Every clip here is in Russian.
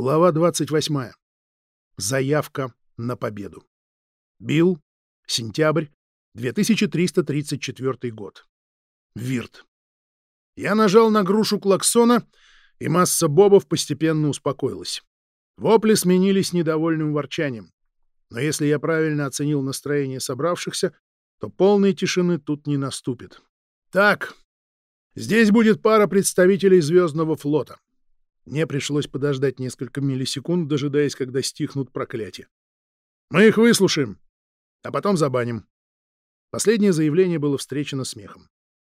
Глава 28. Заявка на победу. Билл. Сентябрь. 2334 год. Вирт. Я нажал на грушу клаксона, и масса бобов постепенно успокоилась. Вопли сменились недовольным ворчанием. Но если я правильно оценил настроение собравшихся, то полной тишины тут не наступит. Так, здесь будет пара представителей Звездного флота. Мне пришлось подождать несколько миллисекунд, дожидаясь, когда стихнут проклятия. Мы их выслушаем, а потом забаним. Последнее заявление было встречено смехом.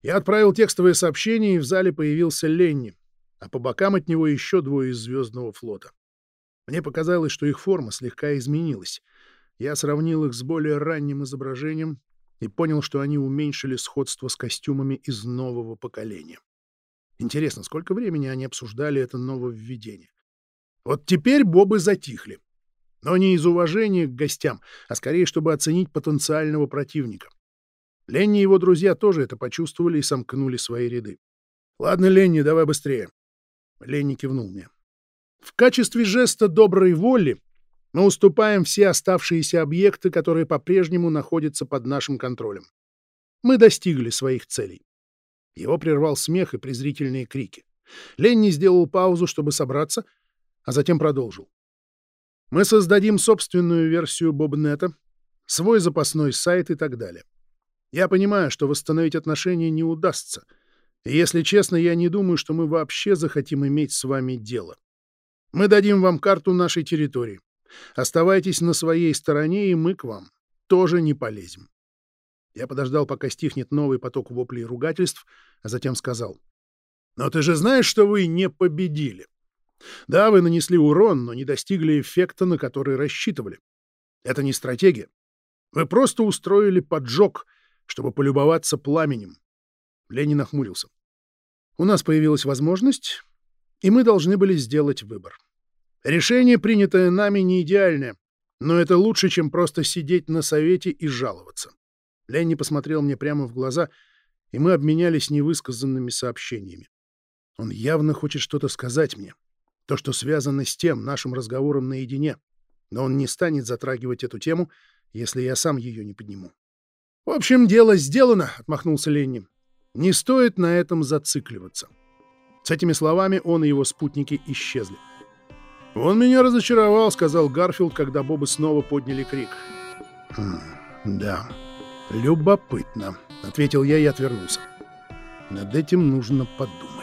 Я отправил текстовое сообщение, и в зале появился Ленни, а по бокам от него еще двое из Звездного флота. Мне показалось, что их форма слегка изменилась. Я сравнил их с более ранним изображением и понял, что они уменьшили сходство с костюмами из нового поколения. Интересно, сколько времени они обсуждали это нововведение? Вот теперь бобы затихли. Но не из уважения к гостям, а скорее, чтобы оценить потенциального противника. Ленни и его друзья тоже это почувствовали и сомкнули свои ряды. «Ладно, Ленни, давай быстрее». Ленни кивнул мне. «В качестве жеста доброй воли мы уступаем все оставшиеся объекты, которые по-прежнему находятся под нашим контролем. Мы достигли своих целей. Его прервал смех и презрительные крики. Ленни сделал паузу, чтобы собраться, а затем продолжил. «Мы создадим собственную версию Бобнета, свой запасной сайт и так далее. Я понимаю, что восстановить отношения не удастся, и, если честно, я не думаю, что мы вообще захотим иметь с вами дело. Мы дадим вам карту нашей территории. Оставайтесь на своей стороне, и мы к вам тоже не полезем. Я подождал, пока стихнет новый поток воплей и ругательств, а затем сказал. «Но ты же знаешь, что вы не победили. Да, вы нанесли урон, но не достигли эффекта, на который рассчитывали. Это не стратегия. Вы просто устроили поджог, чтобы полюбоваться пламенем». Ленин нахмурился. «У нас появилась возможность, и мы должны были сделать выбор. Решение, принятое нами, не идеальное, но это лучше, чем просто сидеть на совете и жаловаться. Ленни посмотрел мне прямо в глаза, и мы обменялись невысказанными сообщениями. Он явно хочет что-то сказать мне, то, что связано с тем нашим разговором наедине, но он не станет затрагивать эту тему, если я сам ее не подниму. «В общем, дело сделано», — отмахнулся Ленни. «Не стоит на этом зацикливаться». С этими словами он и его спутники исчезли. «Он меня разочаровал», — сказал Гарфилд, когда Бобы снова подняли крик. «Хм, «Да», «Любопытно», — ответил я и отвернулся. «Над этим нужно подумать».